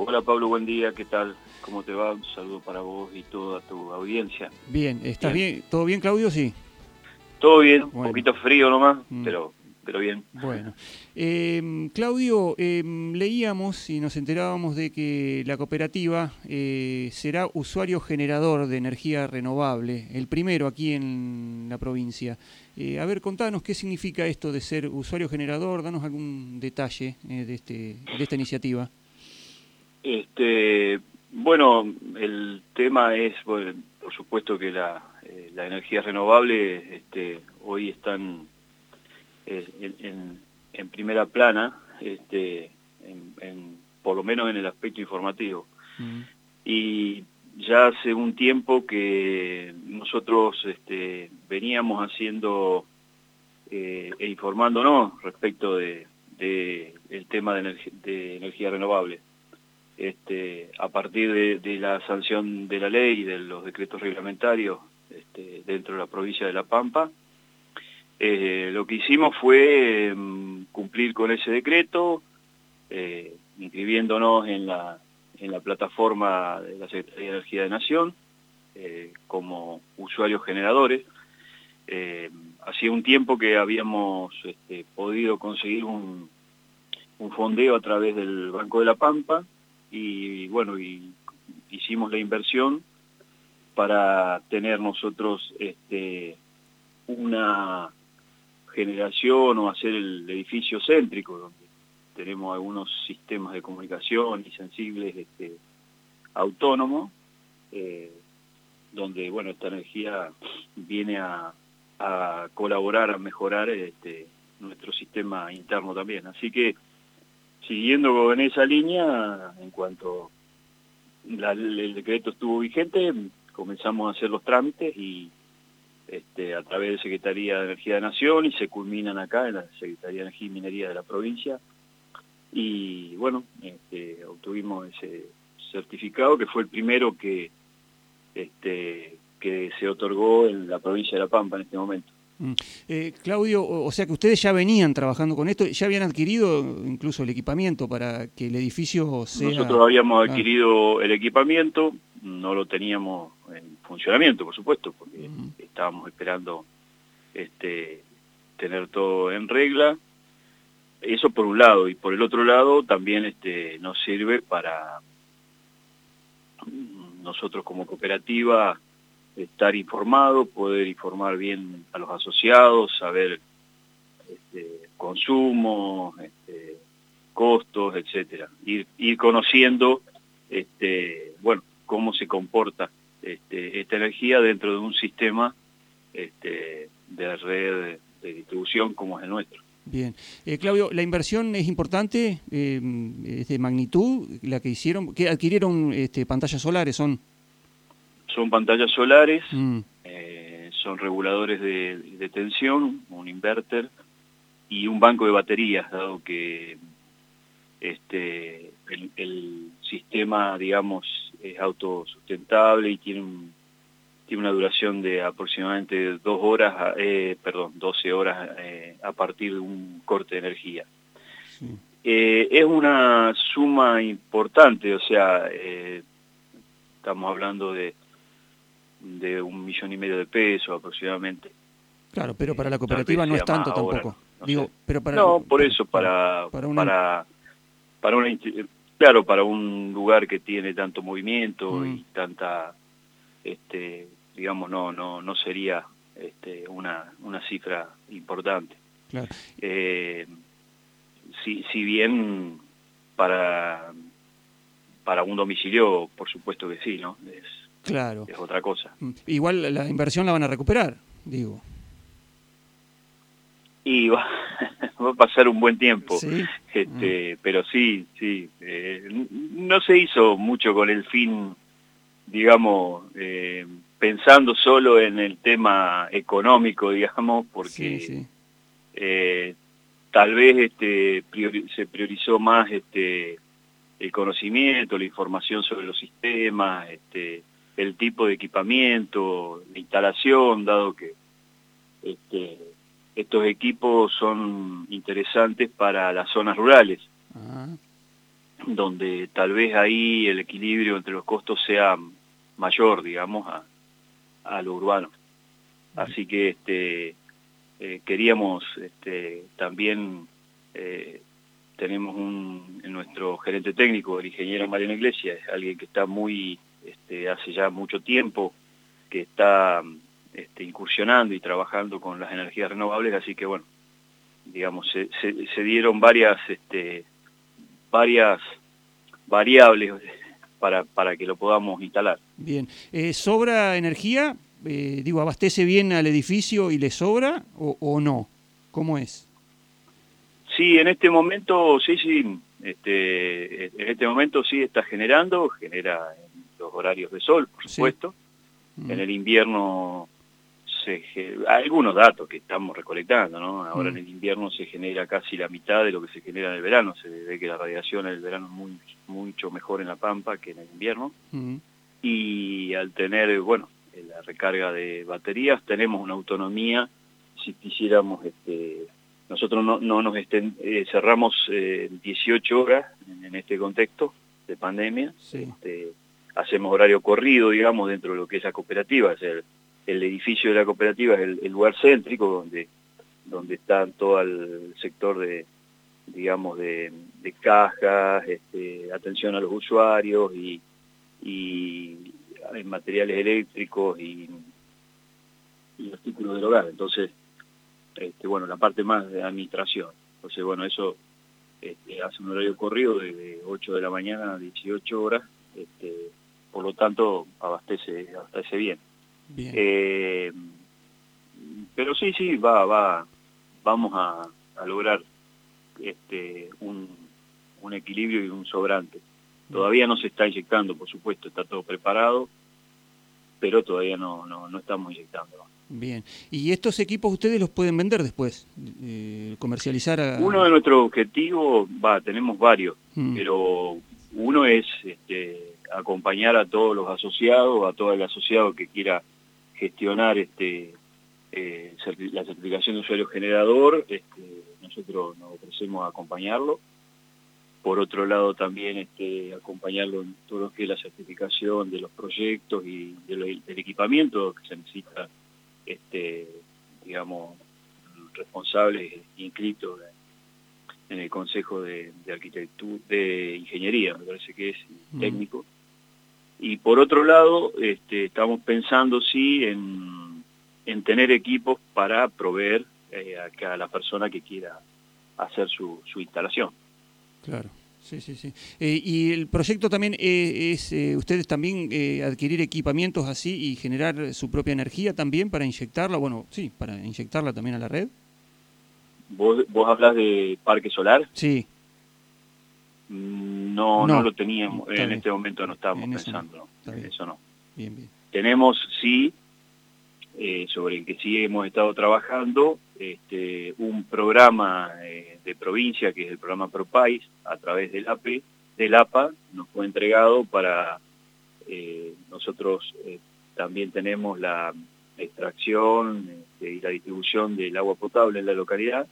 Hola Pablo, buen día, ¿qué tal? ¿Cómo te va? Un saludo para vos y toda tu audiencia. Bien, ¿estás bien? ¿Todo bien, Claudio? Sí. Todo bien, un poquito frío nomás, mm. pero pero bien. Bueno. Eh, Claudio, eh, leíamos y nos enterábamos de que la cooperativa eh, será usuario generador de energía renovable, el primero aquí en la provincia. a ver, contanos qué significa esto de ser usuario generador, danos algún detalle de, este, de esta iniciativa. Este, bueno, el tema es, por supuesto que la, la energía renovable este, hoy están en, primera plana, este, en, por lo menos en el aspecto informativo. Mm. Y ya hace un tiempo que nosotros este, veníamos haciendo eh, e informándonos respecto de, el tema de, energía renovable. Este, a partir de, la sanción de la ley y de los decretos reglamentarios este, dentro de la provincia de La Pampa, eh, lo que hicimos fue em, cumplir con ese decreto, eh, inscribiéndonos en la, en la plataforma de la Secretaría de Energía de Nación eh, como usuarios generadores. hacía un tiempo que habíamos este, podido conseguir un, un, fondeo a través del Banco de la Pampa y bueno, y hicimos la inversión para tener nosotros este, una generación o hacer el edificio céntrico, donde tenemos algunos sistemas de comunicación y sensibles este, autónomos, eh, donde bueno esta energía viene a, colaborar, a mejorar este, nuestro sistema interno también. Así que siguiendo con esa línea, en cuanto el decreto estuvo vigente, comenzamos a hacer los trámites y este, a través de Secretaría de Energía de Nación y se culminan acá en la Secretaría de Energía y Minería de la provincia. Y bueno, este, obtuvimos ese certificado que fue el primero que, este, que se otorgó en la provincia de La Pampa en este momento. Mm. Eh, Claudio, o sea que ustedes ya venían trabajando con esto, ya habían adquirido incluso el equipamiento para que el edificio sea... Nosotros habíamos ah. adquirido el equipamiento, no lo teníamos en funcionamiento, por supuesto, porque estábamos esperando este, tener todo en regla. Eso por un lado, y por el otro lado también este, nos sirve para nosotros como cooperativa estar informado, poder informar bien a los asociados, saber este, consumo, este, costos, etcétera, ir, ir conociendo este, bueno, cómo se comporta este, esta energía dentro de un sistema este, de red de distribución como es el nuestro. Bien. Eh, Claudio, ¿la inversión es importante? Eh, ¿Es de magnitud la que hicieron? ¿Qué adquirieron este, pantallas solares? ¿Son son pantallas solares, mm. eh, son reguladores de, tensión, un inverter y un banco de baterías, dado que este, el, sistema, digamos, es autosustentable y tiene un, tiene una duración de aproximadamente dos horas, eh, perdón, 12 horas eh, a partir de un corte de energía. Eh, es una suma importante, o sea, estamos hablando de, de un millón y medio de pesos aproximadamente. Claro, pero para la cooperativa no es tanto tampoco. No, Digo, pero para, no por eso, para, para, para, para, una, claro, para un lugar que tiene tanto movimiento y mm. tanta este, digamos, no, no, no sería este, una, una cifra importante. Eh, si, si bien para, para un domicilio, por supuesto que sí, ¿no? Es, claro. es otra cosa. Mm, igual la inversión la van a recuperar, digo. Y va, va a pasar un buen tiempo, este, mm. pero sí, sí. Eh, no se hizo mucho con el fin, digamos, eh, pensando solo en el tema económico, digamos, porque eh, tal vez este, se priorizó más este, el conocimiento, la información sobre los sistemas, este, el tipo de equipamiento, la instalación, dado que este, estos equipos son interesantes para las zonas rurales. Ah. donde tal vez ahí el equilibrio entre los costos sea mayor, digamos, a, a lo urbano. Así que este, eh, queríamos este, también, eh, tenemos un, en nuestro gerente técnico, el ingeniero Mariano Iglesias, alguien que está muy, este, hace ya mucho tiempo, que está este, incursionando y trabajando con las energías renovables, así que bueno, digamos, se, se, dieron varias, este, varias variables para, para que lo podamos instalar. Bien, eh, ¿sobra energía? Eh, digo, ¿abastece bien al edificio y le sobra o, o, no? ¿Cómo es? Sí, en este momento, sí, sí, este, en este momento sí está generando, genera en los horarios de sol, por supuesto. En el invierno algunos datos que estamos recolectando, ¿no? Ahora en mm. el invierno se genera casi la mitad de lo que se genera en el verano, se ve que la radiación en el verano es muy, mucho mejor en la Pampa que en el invierno, mm. y al tener, bueno, la recarga de baterías, tenemos una autonomía, si quisiéramos, este, nosotros no, no nos estén, eh, cerramos 18 eh, horas en, este contexto de pandemia, este, hacemos horario corrido, digamos, dentro de lo que es la cooperativa, es el, el edificio de la cooperativa es el, lugar céntrico donde, donde está todo el sector de, digamos, de, cajas, este, atención a los usuarios y, y materiales eléctricos y, y artículos del hogar. Entonces, este, bueno, la parte más de administración. Entonces, bueno, eso este, hace un horario corrido de, 8 de la mañana a 18 horas, este, por lo tanto, abastece, abastece bien. Eh, pero sí, sí, va, va, vamos a, lograr este, un, un, equilibrio y un sobrante. Todavía no se está inyectando, por supuesto, está todo preparado, pero todavía no, no, no estamos inyectando. Bien, ¿y estos equipos ustedes los pueden vender después? Eh, ¿Comercializar? A... Uno de nuestros objetivos, va, tenemos varios, mm. pero uno es este, acompañar a todos los asociados, a todo el asociado que quiera gestionar este, eh, la certificación de usuario generador, este, nosotros nos ofrecemos a acompañarlo. Por otro lado también este, acompañarlo en todo lo que es la certificación de los proyectos y del equipamiento que se necesita, este, digamos, responsables inscritos en el Consejo de, Arquitectura, de Ingeniería, me parece que es técnico. Y por otro lado, este, estamos pensando sí en, en tener equipos para proveer eh, a, la persona que quiera hacer su, su instalación. Claro. Sí, sí, sí. Eh, y el proyecto también eh, es, ustedes también adquirir equipamientos así y generar su propia energía también para inyectarla, bueno, sí, para inyectarla también a la red. ¿Vos, vos hablas de parque solar? Sí. No, no, lo teníamos, en este momento no estábamos pensando, en eso no. Bien, bien. Tenemos, sí, eh, sobre el que sí hemos estado trabajando, este, un programa eh, de provincia, que es el programa ProPais, a través del AP, del APA, nos fue entregado para, eh, nosotros también tenemos la extracción este, y la distribución del agua potable en la localidad,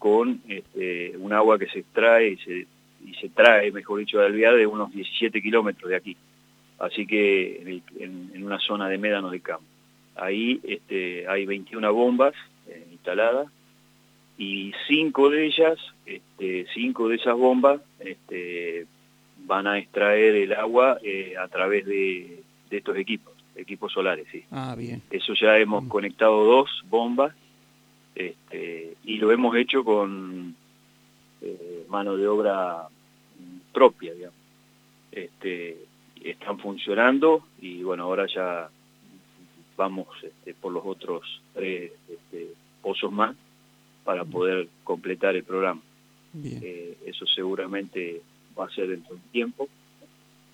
con este, un agua que se extrae y se y se trae, mejor dicho, de Alvear de unos 17 kilómetros de aquí. Así que en, una zona de médanos de campo. Ahí este, hay 21 bombas eh, instaladas y cinco de ellas, este, cinco de esas bombas este, van a extraer el agua eh, a través de, estos equipos, equipos solares, sí. Ah, bien. Eso ya hemos mm. conectado dos bombas este, y lo hemos hecho con eh, mano de obra propia, digamos. Este, están funcionando y bueno, ahora ya vamos este, por los otros tres este, pozos más para poder completar el programa. Eh, eso seguramente va a ser dentro de un tiempo,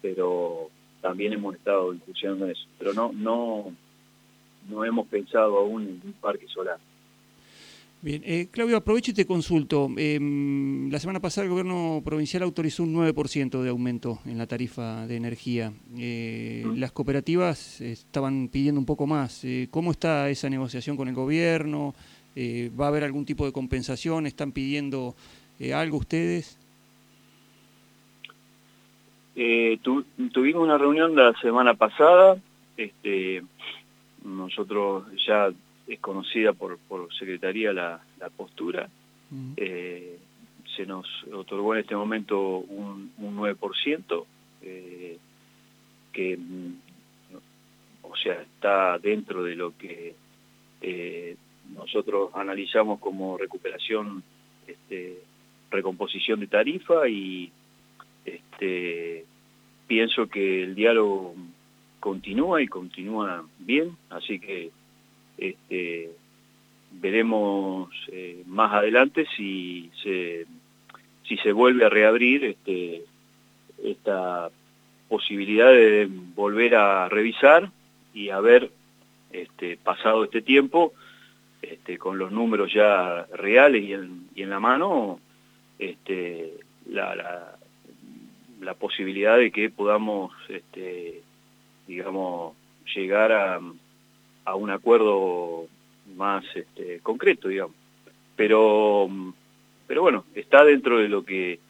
pero también hemos estado en eso. Pero no, no, no hemos pensado aún en un parque solar. Bien, eh, Claudio, aprovecho y te consulto. Em, la semana pasada el gobierno provincial autorizó un 9% de aumento en la tarifa de energía. Eh, las cooperativas estaban pidiendo un poco más. Eh, ¿Cómo está esa negociación con el gobierno? ¿Va a haber algún tipo de compensación? ¿Están pidiendo algo ustedes? eh, tuvimos una reunión la semana pasada, este, nosotros ya es conocida por, por Secretaría la, postura, mm. eh, se nos otorgó en este momento un, un 9%, eh, que mm, o sea, está dentro de lo que eh, nosotros analizamos como recuperación, este, recomposición de tarifa y este, pienso que el diálogo continúa y continúa bien, así que este, veremos eh, más adelante si se, si se vuelve a reabrir este, esta posibilidad de volver a revisar y haber este, pasado este tiempo con los números ya reales y en, la mano la, la, posibilidad de que podamos digamos llegar a, a un acuerdo más este, concreto digamos. Pero pero bueno está dentro de lo que